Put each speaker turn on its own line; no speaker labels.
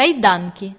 кайданки.